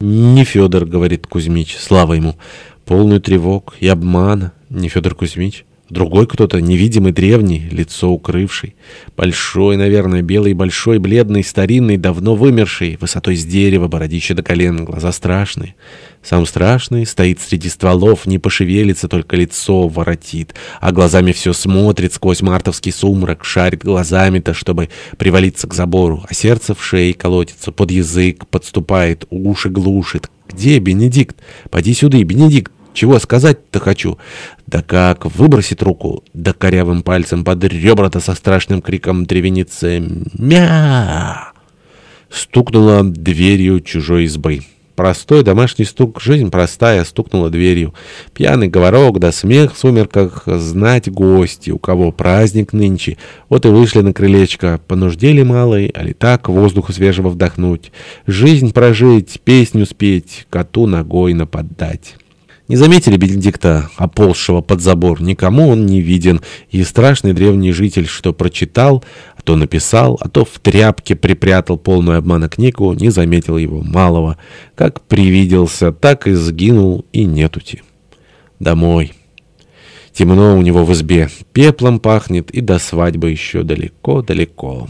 «Не Федор», — говорит Кузьмич, слава ему, — «полную тревог и обмана, не Федор Кузьмич». Другой кто-то, невидимый, древний, лицо укрывший. Большой, наверное, белый, большой, бледный, старинный, давно вымерший, высотой с дерева, бородище до колен, глаза страшные. Сам страшный стоит среди стволов, не пошевелится, только лицо воротит, а глазами все смотрит сквозь мартовский сумрак, шарит глазами-то, чтобы привалиться к забору, а сердце в шее колотится, под язык подступает, уши глушит. «Где Бенедикт? Поди сюда, Бенедикт!» Чего сказать-то хочу? Да как выбросит руку, да корявым пальцем под ребра-то со страшным криком древеницы «Мя!» Стукнула дверью чужой избы. Простой домашний стук, жизнь простая, стукнула дверью. Пьяный говорок да смех в сумерках, знать гости, у кого праздник нынче. Вот и вышли на крылечко, понуждели малый, а ли так воздуха свежего вдохнуть. Жизнь прожить, песню спеть, коту ногой нападать. Не заметили Бенедикта, оползшего под забор, никому он не виден, и страшный древний житель, что прочитал, а то написал, а то в тряпке припрятал полную обмана книгу, не заметил его малого. Как привиделся, так и сгинул, и нетути. Домой. Темно у него в избе, пеплом пахнет, и до свадьбы еще далеко-далеко.